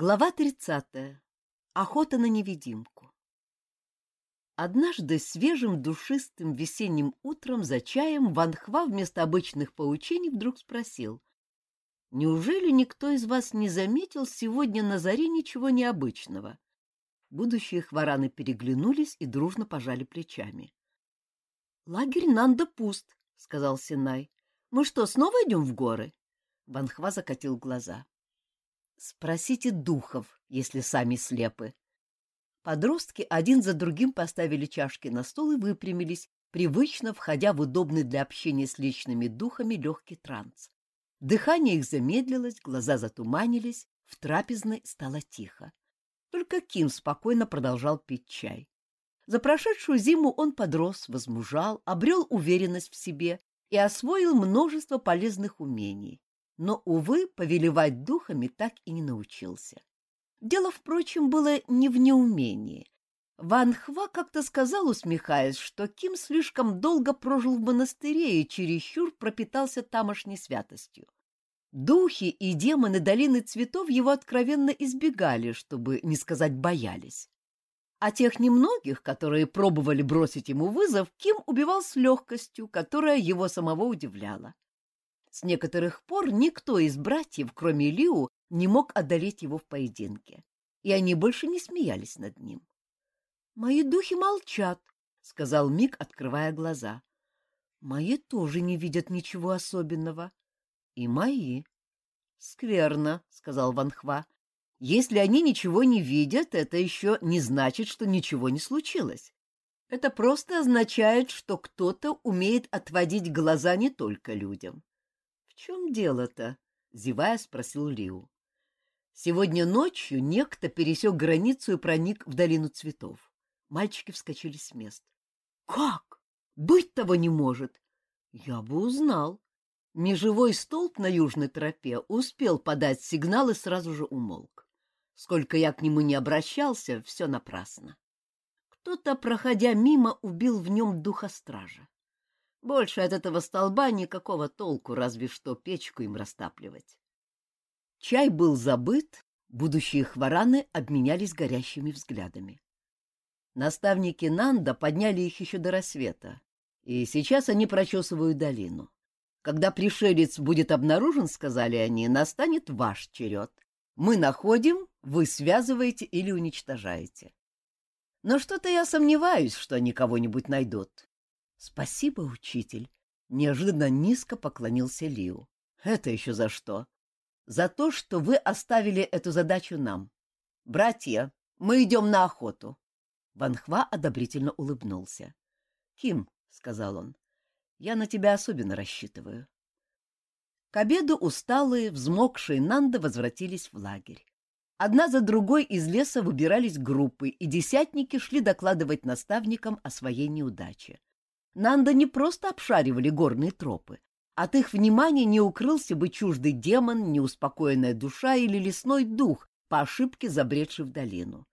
Глава 30. Охота на невидимку. Однажды свежим душистым весенним утром за чаем Ван Хва вместо обычных поучений вдруг спросил. «Неужели никто из вас не заметил сегодня на заре ничего необычного?» Будущие хвараны переглянулись и дружно пожали плечами. «Лагерь Нанда пуст», — сказал Синай. «Мы что, снова идем в горы?» Ван Хва закатил глаза. Спросите духов, если сами слепы. Подростки один за другим поставили чашки на стол и выпрямились, привычно входя в удобный для общения с личными духами легкий транс. Дыхание их замедлилось, глаза затуманились, в трапезной стало тихо. Только Ким спокойно продолжал пить чай. За прошедшую зиму он подрос, возмужал, обрел уверенность в себе и освоил множество полезных умений но, увы, повелевать духами так и не научился. Дело, впрочем, было не в неумении. Ван Хва как-то сказал, усмехаясь, что Ким слишком долго прожил в монастыре и чересчур пропитался тамошней святостью. Духи и демоны долины цветов его откровенно избегали, чтобы не сказать боялись. А тех немногих, которые пробовали бросить ему вызов, Ким убивал с легкостью, которая его самого удивляла. С некоторых пор никто из братьев, кроме Лиу, не мог одолеть его в поединке, и они больше не смеялись над ним. — Мои духи молчат, — сказал Мик, открывая глаза. — Мои тоже не видят ничего особенного. — И мои. — Скверно, — сказал Ванхва. — Если они ничего не видят, это еще не значит, что ничего не случилось. Это просто означает, что кто-то умеет отводить глаза не только людям чем дело-то? — зевая спросил Лиу. Сегодня ночью некто пересек границу и проник в долину цветов. Мальчики вскочили с мест. — Как? Быть того не может! Я бы узнал. Межевой столб на южной тропе успел подать сигнал и сразу же умолк. Сколько я к нему не обращался, все напрасно. Кто-то, проходя мимо, убил в нем духа стража. Больше от этого столба никакого толку, разве что печку им растапливать. Чай был забыт, будущие хвараны обменялись горящими взглядами. Наставники Нанда подняли их еще до рассвета, и сейчас они прочесывают долину. Когда пришелец будет обнаружен, сказали они, настанет ваш черед. Мы находим, вы связываете или уничтожаете. Но что-то я сомневаюсь, что они кого-нибудь найдут. Спасибо, учитель. Неожиданно низко поклонился Лиу. Это еще за что? За то, что вы оставили эту задачу нам. Братья, мы идем на охоту. Ванхва одобрительно улыбнулся. Ким, сказал он, я на тебя особенно рассчитываю. К обеду усталые, взмокшие Нанды возвратились в лагерь. Одна за другой из леса выбирались группы, и десятники шли докладывать наставникам о своей неудаче. Нанда не просто обшаривали горные тропы. От их внимания не укрылся бы чуждый демон, неуспокоенная душа или лесной дух, по ошибке забредший в долину.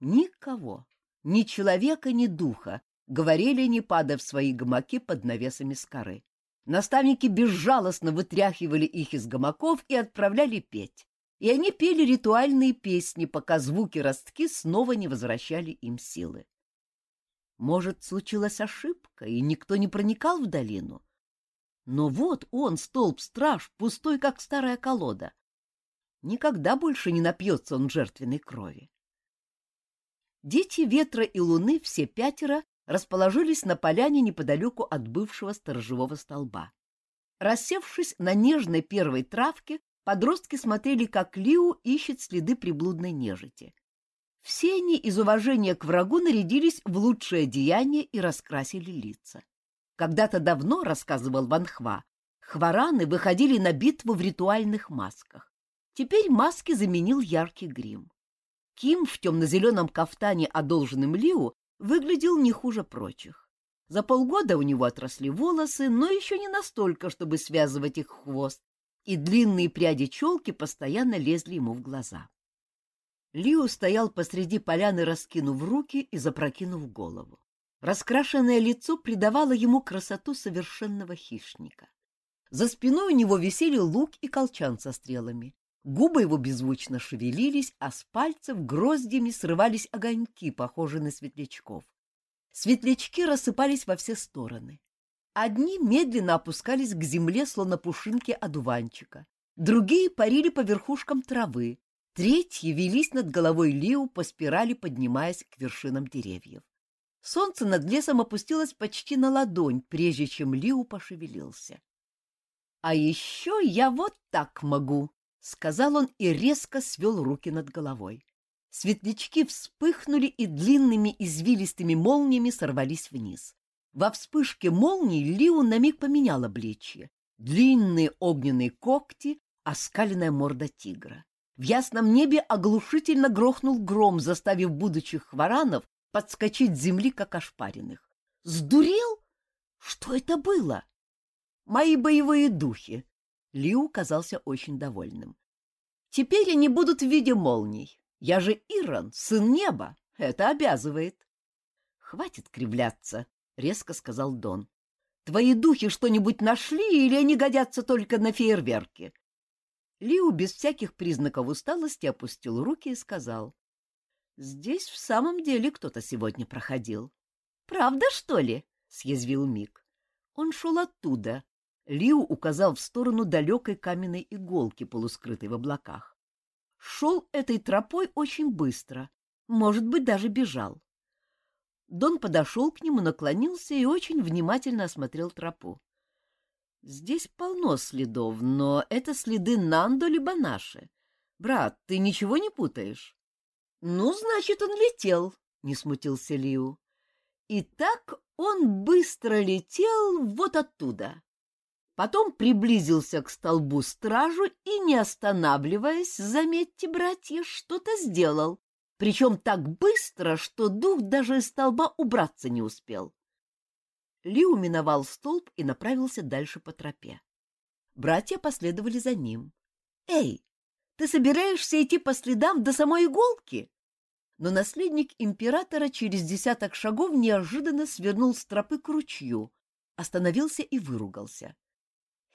Никого, ни человека, ни духа, говорили, не падая в свои гамаки под навесами скоры. Наставники безжалостно вытряхивали их из гамаков и отправляли петь. И они пели ритуальные песни, пока звуки ростки снова не возвращали им силы. Может, случилась ошибка, и никто не проникал в долину? Но вот он, столб-страж, пустой, как старая колода. Никогда больше не напьется он жертвенной крови. Дети ветра и луны, все пятеро, расположились на поляне неподалеку от бывшего сторожевого столба. Рассевшись на нежной первой травке, подростки смотрели, как Лиу ищет следы приблудной нежити. Все они из уважения к врагу нарядились в лучшее деяние и раскрасили лица. Когда-то давно, рассказывал Ванхва, хвараны выходили на битву в ритуальных масках. Теперь маски заменил яркий грим. Ким в темно-зеленом кафтане, одолженным Лиу, выглядел не хуже прочих. За полгода у него отросли волосы, но еще не настолько, чтобы связывать их хвост, и длинные пряди челки постоянно лезли ему в глаза. Лио стоял посреди поляны, раскинув руки и запрокинув голову. Раскрашенное лицо придавало ему красоту совершенного хищника. За спиной у него висели лук и колчан со стрелами. Губы его беззвучно шевелились, а с пальцев гроздями срывались огоньки, похожие на светлячков. Светлячки рассыпались во все стороны. Одни медленно опускались к земле, словно пушинки одуванчика. Другие парили по верхушкам травы. Третьи велись над головой Лиу по спирали, поднимаясь к вершинам деревьев. Солнце над лесом опустилось почти на ладонь, прежде чем Лиу пошевелился. — А еще я вот так могу, — сказал он и резко свел руки над головой. Светлячки вспыхнули и длинными извилистыми молниями сорвались вниз. Во вспышке молний Лиу на миг поменял обличье. Длинные огненные когти, оскаленная морда тигра. В ясном небе оглушительно грохнул гром, заставив будущих хваранов подскочить с земли, как ошпаренных. «Сдурел? Что это было?» «Мои боевые духи», Лиу казался очень довольным. «Теперь они будут в виде молний. Я же Иран, сын неба. Это обязывает». «Хватит кривляться», — резко сказал Дон. «Твои духи что-нибудь нашли или они годятся только на фейерверки?» Лиу без всяких признаков усталости опустил руки и сказал. «Здесь в самом деле кто-то сегодня проходил». «Правда, что ли?» — съязвил Мик. Он шел оттуда, Лиу указал в сторону далекой каменной иголки, полускрытой в облаках. Шел этой тропой очень быстро, может быть, даже бежал. Дон подошел к нему, наклонился и очень внимательно осмотрел тропу. Здесь полно следов, но это следы Нандо либо наши. Брат, ты ничего не путаешь? Ну, значит, он летел, не смутился Лиу. И так он быстро летел вот оттуда. Потом приблизился к столбу стражу и, не останавливаясь, заметьте, братья, что-то сделал, причем так быстро, что дух даже из столба убраться не успел. Лиу миновал столб и направился дальше по тропе. Братья последовали за ним. «Эй, ты собираешься идти по следам до самой иголки?» Но наследник императора через десяток шагов неожиданно свернул с тропы к ручью, остановился и выругался.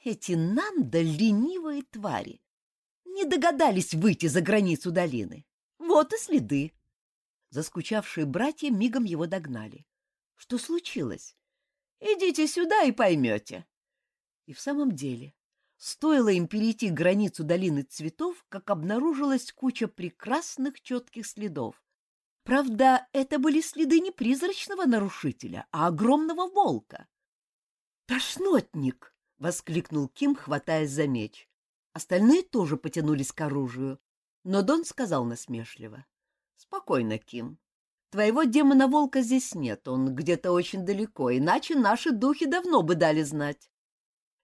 Эти Нанда ленивые твари. Не догадались выйти за границу долины. Вот и следы. Заскучавшие братья мигом его догнали. Что случилось? Идите сюда и поймете. И в самом деле, стоило им перейти границу долины цветов, как обнаружилась куча прекрасных четких следов. Правда, это были следы не призрачного нарушителя, а огромного волка. «Тошнотник!» воскликнул Ким, хватаясь за меч. Остальные тоже потянулись к оружию, но Дон сказал насмешливо. — Спокойно, Ким. Твоего демона-волка здесь нет, он где-то очень далеко, иначе наши духи давно бы дали знать.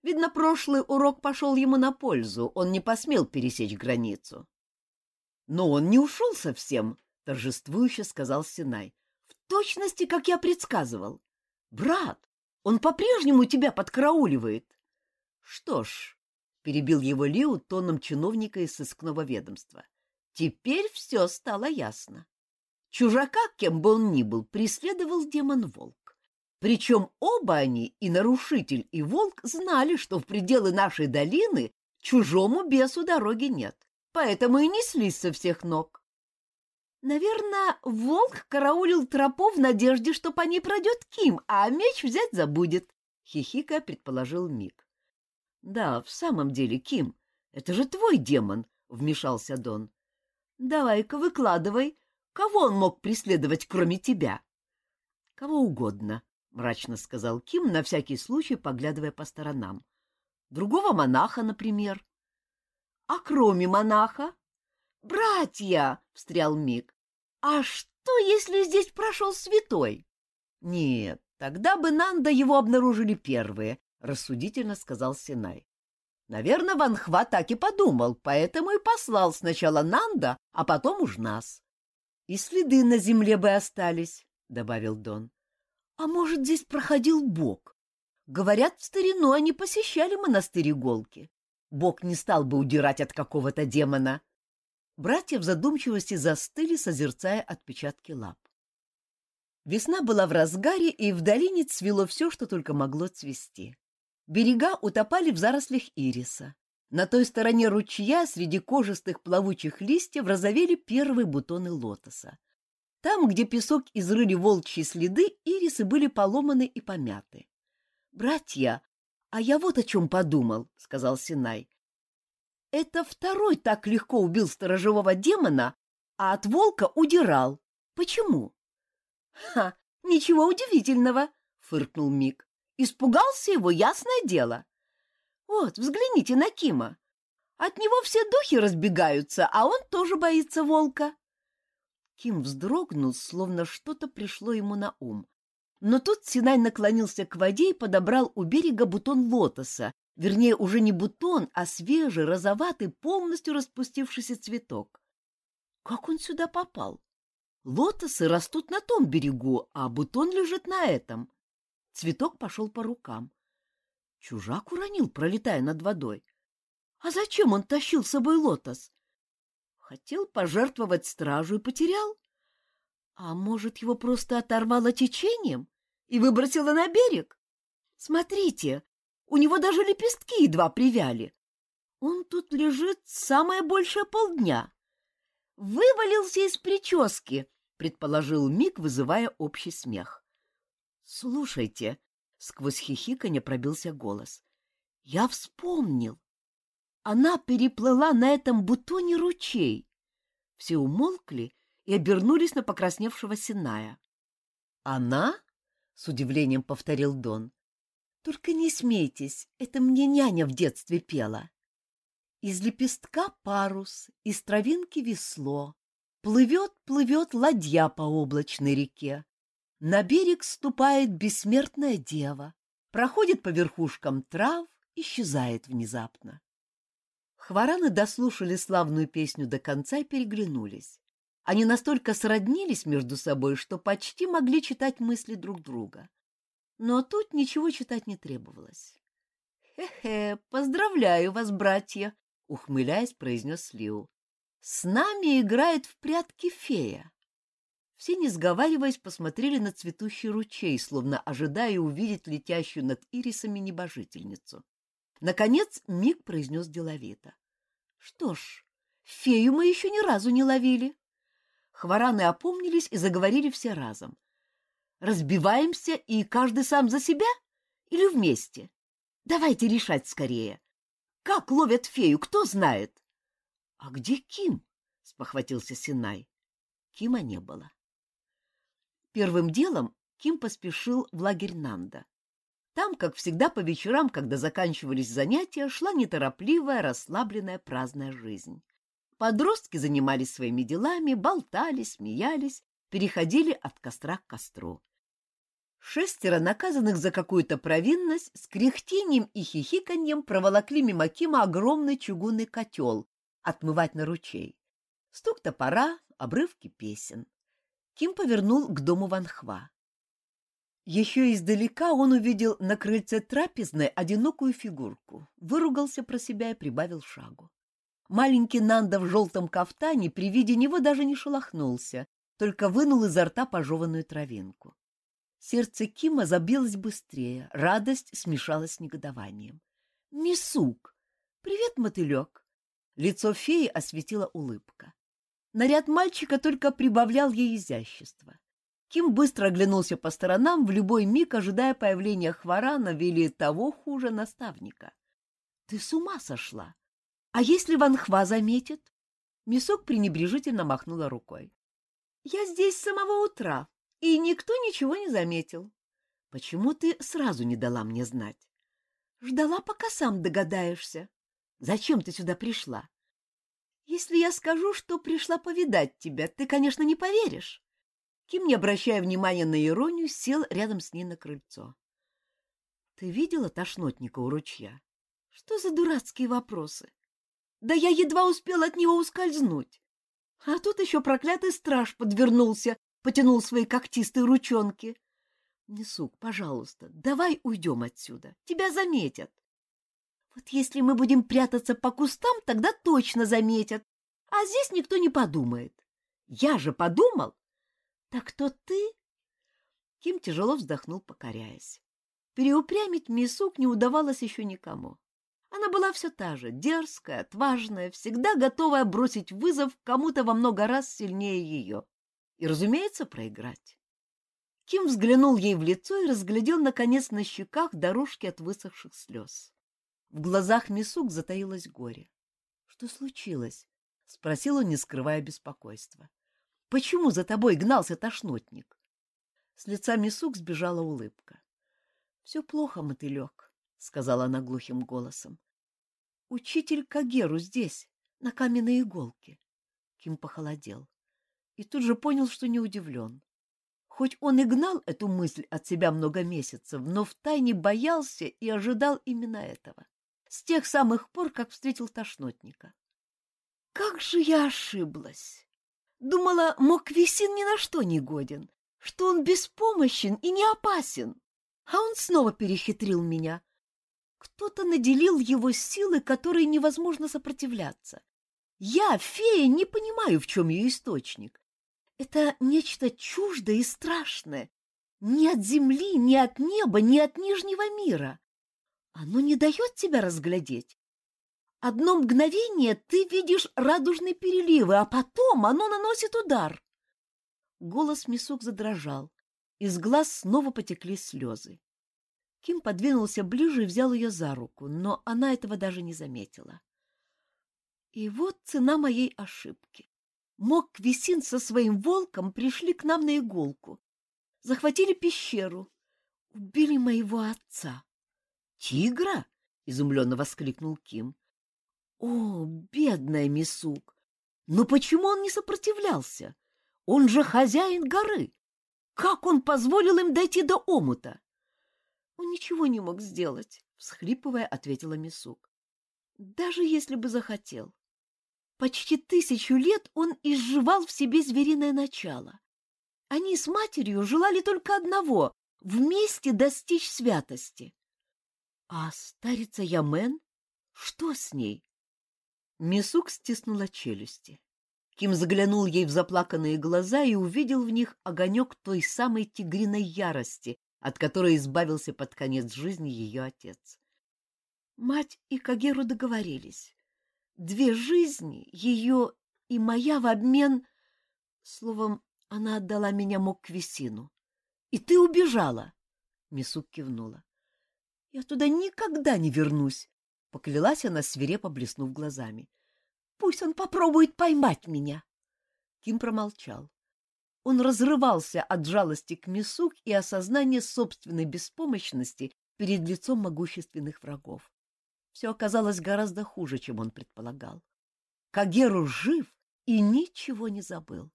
Видно, прошлый урок пошел ему на пользу, он не посмел пересечь границу. — Но он не ушел совсем, — торжествующе сказал Синай. — В точности, как я предсказывал. Брат, он по-прежнему тебя подкарауливает. Что ж, перебил его Лиу тоном чиновника из сыскного ведомства. Теперь все стало ясно. Чужака, кем бы он ни был, преследовал демон-волк. Причем оба они, и нарушитель, и волк, знали, что в пределы нашей долины чужому бесу дороги нет, поэтому и неслись со всех ног. Наверное, волк караулил тропу в надежде, что по ней пройдет Ким, а меч взять забудет, — хихикая предположил Мик. Да, в самом деле, Ким, это же твой демон, вмешался Дон. Давай-ка выкладывай, кого он мог преследовать, кроме тебя? Кого угодно, мрачно сказал Ким, на всякий случай поглядывая по сторонам. Другого монаха, например. А кроме монаха? Братья, встрял Мик. А что, если здесь прошел святой? Нет, тогда бы Нанда его обнаружили первые, — рассудительно сказал Синай. Наверное, Ванхва так и подумал, поэтому и послал сначала Нанда, а потом уж нас. — И следы на земле бы остались, — добавил Дон. — А может, здесь проходил Бог? Говорят, в старину они посещали монастырь Иголки. Бог не стал бы удирать от какого-то демона. Братья в задумчивости застыли, созерцая отпечатки лап. Весна была в разгаре, и в долине цвело все, что только могло цвести. Берега утопали в зарослях ириса. На той стороне ручья среди кожистых плавучих листьев разовели первые бутоны лотоса. Там, где песок изрыли волчьи следы, ирисы были поломаны и помяты. — Братья, а я вот о чем подумал, — сказал Синай. — Это второй так легко убил сторожевого демона, а от волка удирал. Почему? — Ха, ничего удивительного, — фыркнул Мик. — Испугался его, ясное дело. Вот, взгляните на Кима. От него все духи разбегаются, а он тоже боится волка. Ким вздрогнул, словно что-то пришло ему на ум. Но тут Синай наклонился к воде и подобрал у берега бутон лотоса, вернее, уже не бутон, а свежий, розоватый, полностью распустившийся цветок. Как он сюда попал? Лотосы растут на том берегу, а бутон лежит на этом. Цветок пошел по рукам. Чужак уронил, пролетая над водой. А зачем он тащил с собой лотос? Хотел пожертвовать стражу и потерял? А может, его просто оторвало течением и выбросило на берег? Смотрите, у него даже лепестки едва привяли. Он тут лежит самое большее полдня. Вывалился из прически, предположил Мик, вызывая общий смех. Слушайте, Сквозь хихиканье пробился голос. «Я вспомнил! Она переплыла на этом бутоне ручей!» Все умолкли и обернулись на покрасневшего Синая. «Она?» — с удивлением повторил Дон. «Только не смейтесь, это мне няня в детстве пела. Из лепестка парус, из травинки весло, Плывет, плывет ладья по облачной реке. На берег ступает бессмертная дева, проходит по верхушкам трав, исчезает внезапно. Хвараны дослушали славную песню до конца и переглянулись. Они настолько сроднились между собой, что почти могли читать мысли друг друга. Но тут ничего читать не требовалось. «Хе-хе, поздравляю вас, братья!» — ухмыляясь, произнес Лиу. «С нами играет в прятки фея. Все, не сговариваясь, посмотрели на цветущий ручей, словно ожидая увидеть летящую над ирисами небожительницу. Наконец Мик произнес деловито. — Что ж, фею мы еще ни разу не ловили. Хвораны опомнились и заговорили все разом. — Разбиваемся, и каждый сам за себя? Или вместе? Давайте решать скорее. Как ловят фею, кто знает? — А где Ким? — спохватился Синай. Кима не было. Первым делом Ким поспешил в лагерь Нанда. Там, как всегда по вечерам, когда заканчивались занятия, шла неторопливая, расслабленная праздная жизнь. Подростки занимались своими делами, болтали, смеялись, переходили от костра к костру. Шестеро, наказанных за какую-то провинность, с кряхтением и хихиканьем проволокли мимо Кима огромный чугунный котел отмывать на ручей. Стук топора, обрывки песен. Ким повернул к дому Ванхва. Еще издалека он увидел на крыльце трапезной одинокую фигурку, выругался про себя и прибавил шагу. Маленький Нанда в желтом кафтане при виде него даже не шелохнулся, только вынул изо рта пожеванную травинку. Сердце Кима забилось быстрее, радость смешалась с негодованием. «Мисук! Привет, мотылек!» Лицо феи осветила улыбка. Наряд мальчика только прибавлял ей изящества. Ким быстро оглянулся по сторонам, в любой миг ожидая появления Хварана или того хуже наставника. — Ты с ума сошла! А если Ван Хва заметит? Мисок пренебрежительно махнула рукой. — Я здесь с самого утра, и никто ничего не заметил. — Почему ты сразу не дала мне знать? — Ждала, пока сам догадаешься. — Зачем ты сюда пришла? Если я скажу, что пришла повидать тебя, ты, конечно, не поверишь. Ким, не обращая внимания на иронию, сел рядом с ней на крыльцо. Ты видела тошнотника у ручья? Что за дурацкие вопросы? Да я едва успел от него ускользнуть. А тут еще проклятый страж подвернулся, потянул свои когтистые ручонки. Несук, пожалуйста, давай уйдем отсюда. Тебя заметят. Вот если мы будем прятаться по кустам, тогда точно заметят. А здесь никто не подумает. Я же подумал. Так кто ты? Ким тяжело вздохнул, покоряясь. Переупрямить Мисук не удавалось еще никому. Она была все та же, дерзкая, отважная, всегда готовая бросить вызов кому-то во много раз сильнее ее. И, разумеется, проиграть. Ким взглянул ей в лицо и разглядел, наконец, на щеках дорожки от высохших слез. В глазах Мисук затаилось горе. — Что случилось? — спросил он, не скрывая беспокойства. — Почему за тобой гнался тошнотник? С лица Мисук сбежала улыбка. — Все плохо, мотылек, — сказала она глухим голосом. — Учитель Кагеру здесь, на каменной иголке. Ким похолодел и тут же понял, что не удивлен. Хоть он и гнал эту мысль от себя много месяцев, но втайне боялся и ожидал именно этого. С тех самых пор, как встретил тошнотника. Как же я ошиблась! Думала, Моквисин ни на что не годен, что он беспомощен и не опасен. А он снова перехитрил меня. Кто-то наделил его силы, которой невозможно сопротивляться. Я, фея, не понимаю, в чем ее источник. Это нечто чуждое и страшное. Ни от земли, ни от неба, ни от нижнего мира. Оно не дает тебя разглядеть. Одно мгновение ты видишь радужные переливы, а потом оно наносит удар. Голос Мисук задрожал. Из глаз снова потекли слезы. Ким подвинулся ближе и взял ее за руку, но она этого даже не заметила. И вот цена моей ошибки. Мок Квисин со своим волком пришли к нам на иголку. Захватили пещеру. Убили моего отца. «Тигра?» — изумленно воскликнул Ким. «О, бедная Мисук! Но почему он не сопротивлялся? Он же хозяин горы! Как он позволил им дойти до омута?» «Он ничего не мог сделать», — всхлипывая, ответила Мисук. «Даже если бы захотел. Почти тысячу лет он изживал в себе звериное начало. Они с матерью желали только одного — вместе достичь святости. А старица Ямен? Что с ней? Мисук стиснула челюсти. Ким заглянул ей в заплаканные глаза и увидел в них огонек той самой тигриной ярости, от которой избавился под конец жизни ее отец. Мать и Кагеру договорились. Две жизни, ее и моя в обмен... Словом, она отдала меня Моквисину. И ты убежала. Мисук кивнула. Я туда никогда не вернусь, поклялась она, свирепо блеснув глазами. Пусть он попробует поймать меня. Ким промолчал. Он разрывался от жалости к Мисук и осознания собственной беспомощности перед лицом могущественных врагов все оказалось гораздо хуже, чем он предполагал. Кагеру жив и ничего не забыл.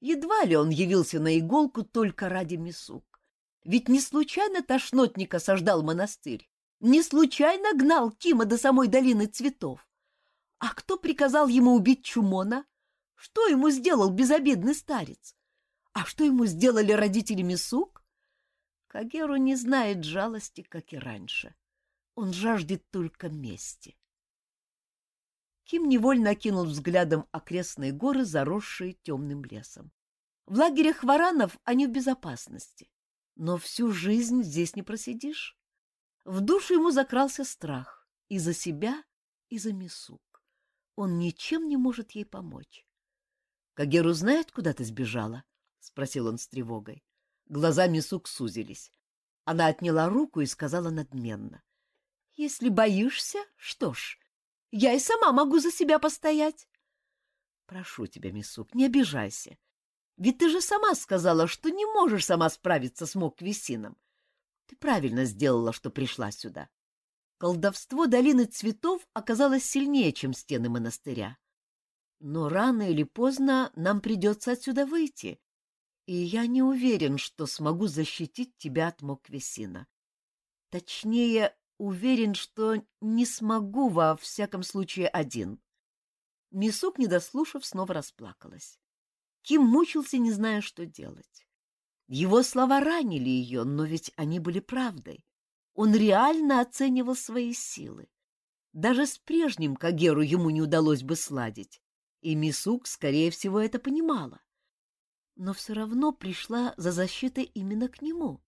Едва ли он явился на иголку только ради Мисук. Ведь не случайно тошнотник осаждал монастырь, не случайно гнал Кима до самой долины цветов. А кто приказал ему убить Чумона? Что ему сделал безобидный старец? А что ему сделали родители Мисук? Кагеру не знает жалости, как и раньше. Он жаждет только мести. Ким невольно окинул взглядом окрестные горы, заросшие темным лесом. В лагерях варанов они в безопасности, но всю жизнь здесь не просидишь. В душу ему закрался страх и за себя, и за Мисук. Он ничем не может ей помочь. — Кагеру знает, куда ты сбежала? — спросил он с тревогой. Глаза Мисук сузились. Она отняла руку и сказала надменно. Если боишься, что ж, я и сама могу за себя постоять. Прошу тебя, Мисук, не обижайся. Ведь ты же сама сказала, что не можешь сама справиться с Моквисином. Ты правильно сделала, что пришла сюда. Колдовство долины цветов оказалось сильнее, чем стены монастыря. Но рано или поздно нам придется отсюда выйти, и я не уверен, что смогу защитить тебя от Моквисина. Точнее, Уверен, что не смогу во всяком случае один. Мисук, не дослушав, снова расплакалась. Ким мучился, не зная, что делать. Его слова ранили ее, но ведь они были правдой. Он реально оценивал свои силы. Даже с прежним Кагеру ему не удалось бы сладить, и Мисук, скорее всего, это понимала. Но все равно пришла за защитой именно к нему.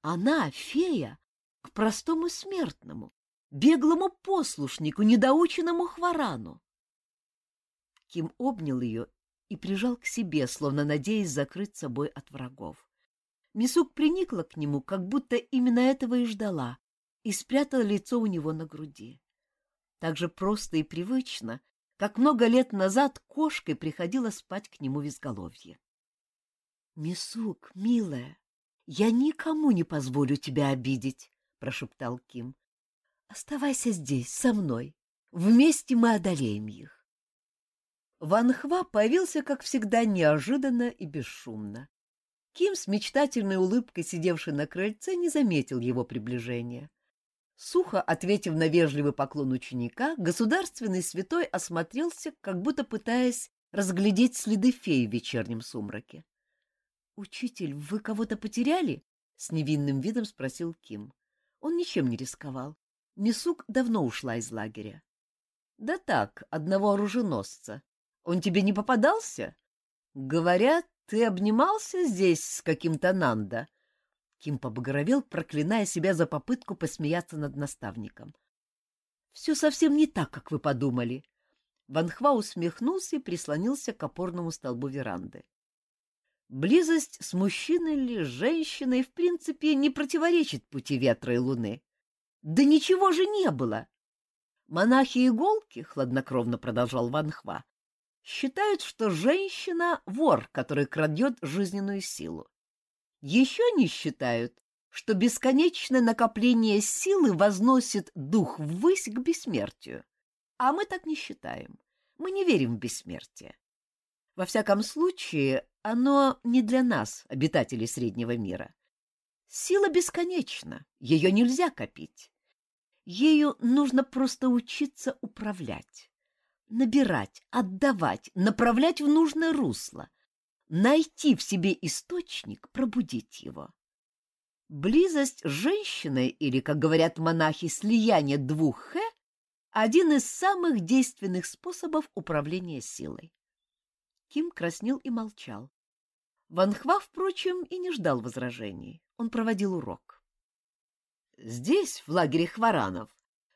Она, фея, к простому смертному. беглому послушнику, недоученному хворану. Ким обнял ее и прижал к себе, словно надеясь закрыть собой от врагов. Мисук приникла к нему, как будто именно этого и ждала, и спрятала лицо у него на груди. Так же просто и привычно, как много лет назад кошкой приходила спать к нему в изголовье. — Мисук, милая, я никому не позволю тебя обидеть, — прошептал Ким. — Оставайся здесь, со мной. Вместе мы одолеем их. Ван Хва появился, как всегда, неожиданно и бесшумно. Ким с мечтательной улыбкой, сидевший на крыльце, не заметил его приближения. Сухо ответив на вежливый поклон ученика, государственный святой осмотрелся, как будто пытаясь разглядеть следы феи в вечернем сумраке. — Учитель, вы кого-то потеряли? — с невинным видом спросил Ким. Он ничем не рисковал. Мисук давно ушла из лагеря. — Да так, одного оруженосца. Он тебе не попадался? Говорят, ты обнимался здесь с каким-то Нанда. Ким побагровел, проклиная себя за попытку посмеяться над наставником. Все совсем не так, как вы подумали. Ванхва усмехнулся и прислонился к опорному столбу веранды. Близость с мужчиной или женщиной, в принципе, не противоречит пути ветра и луны. Да ничего же не было! Монахи-иголки, — хладнокровно продолжал Ванхва, считают, что женщина — вор, который крадет жизненную силу. Еще не считают, что бесконечное накопление силы возносит дух ввысь к бессмертию. А мы так не считаем. Мы не верим в бессмертие. Во всяком случае, оно не для нас, обитателей Среднего мира. Сила бесконечна, ее нельзя копить. Ею нужно просто учиться управлять набирать, отдавать, направлять в нужное русло, найти в себе источник, пробудить его. Близость с женщиной, или, как говорят монахи, слияние двух «хэ» — один из самых действенных способов управления силой. Ким краснел и молчал. Ванхва, впрочем, и не ждал возражений. Он проводил урок. Здесь, в лагере Хваранов,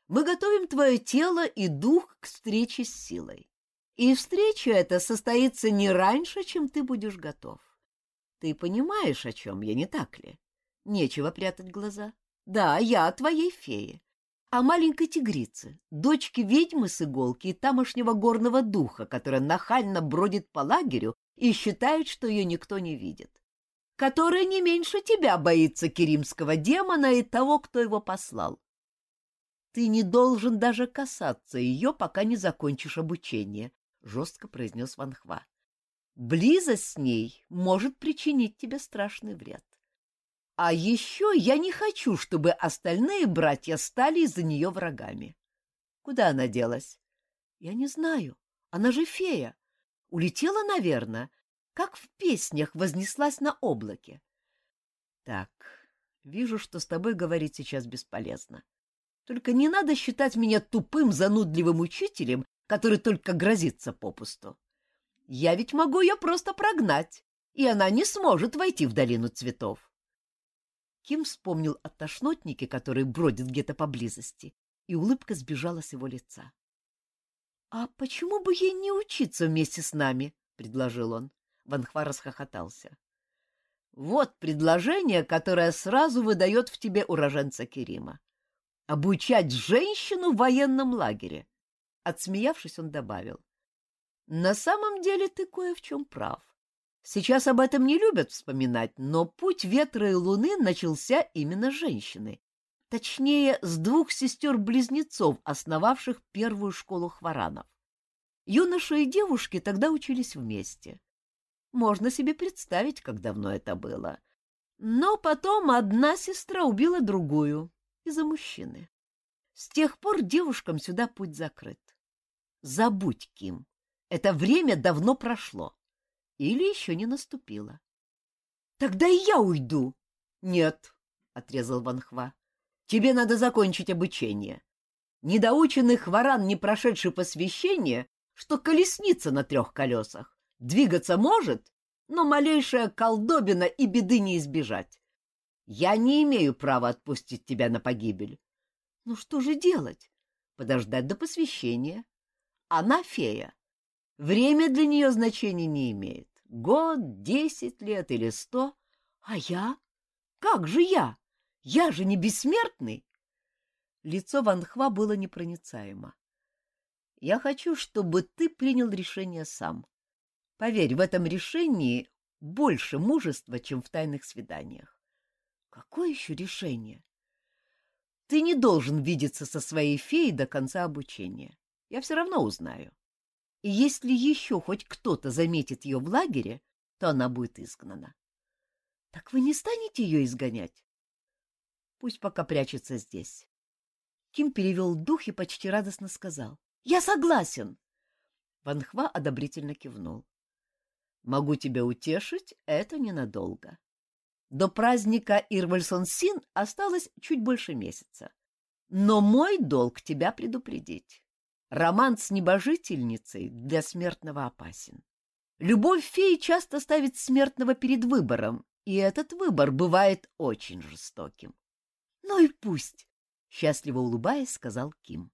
мы готовим твое тело и дух к встрече с силой. И встреча эта состоится не раньше, чем ты будешь готов. Ты понимаешь, о чем я, не так ли? Нечего прятать глаза. Да, я твоей фее. А маленькой тигрице, дочке ведьмы с иголки и тамошнего горного духа, которая нахально бродит по лагерю и считает, что ее никто не видит. Которая не меньше тебя боится керимского демона и того, кто его послал. Ты не должен даже касаться ее, пока не закончишь обучение, — жестко произнес Ванхва. Близость с ней может причинить тебе страшный вред. А еще я не хочу, чтобы остальные братья стали из-за нее врагами. Куда она делась? Я не знаю. Она же фея. Улетела, наверное, как в песнях вознеслась на облаке. Так, вижу, что с тобой говорить сейчас бесполезно. Только не надо считать меня тупым, занудливым учителем, который только грозится попусту. Я ведь могу ее просто прогнать, и она не сможет войти в долину цветов. Ким вспомнил о тошнотнике, который бродит где-то поблизости, и улыбка сбежала с его лица. — А почему бы ей не учиться вместе с нами? — предложил он. Ванхва расхохотался. — Вот предложение, которое сразу выдает в тебе уроженца Керима. Обучать женщину в военном лагере. Отсмеявшись, он добавил. На самом деле ты кое в чем прав. Сейчас об этом не любят вспоминать, но путь ветра и луны начался именно с женщины. Точнее, с двух сестер-близнецов, основавших первую школу хваранов. Юноши и девушки тогда учились вместе. Можно себе представить, как давно это было. Но потом одна сестра убила другую, из-за мужчины. С тех пор девушкам сюда путь закрыт. Забудь, Ким, это время давно прошло. Или еще не наступило. — Тогда и я уйду. — Нет, — отрезал Ванхва. — Тебе надо закончить обучение. Недоученный хворан, не прошедший посвящение, что колесница на трех колесах. Двигаться может, но малейшая колдобина и беды не избежать. Я не имею права отпустить тебя на погибель. Ну что же делать? Подождать до посвящения. Она фея. Время для нее значения не имеет. Год, десять лет или сто. А я? Как же я? Я же не бессмертный. Лицо Ванхва было непроницаемо. Я хочу, чтобы ты принял решение сам. Поверь, в этом решении больше мужества, чем в тайных свиданиях. Какое еще решение? Ты не должен видеться со своей феей до конца обучения. Я все равно узнаю. И если еще хоть кто-то заметит ее в лагере, то она будет изгнана. Так вы не станете ее изгонять? Пусть пока прячется здесь. Ким перевел дух и почти радостно сказал. — Я согласен. Ванхва одобрительно кивнул. — Могу тебя утешить, это ненадолго. До праздника Ирвальсон-Син осталось чуть больше месяца. Но мой долг тебя предупредить. Роман с небожительницей для смертного опасен. Любовь феи часто ставит смертного перед выбором, и этот выбор бывает очень жестоким. — Ну и пусть, — счастливо улыбаясь, сказал Ким.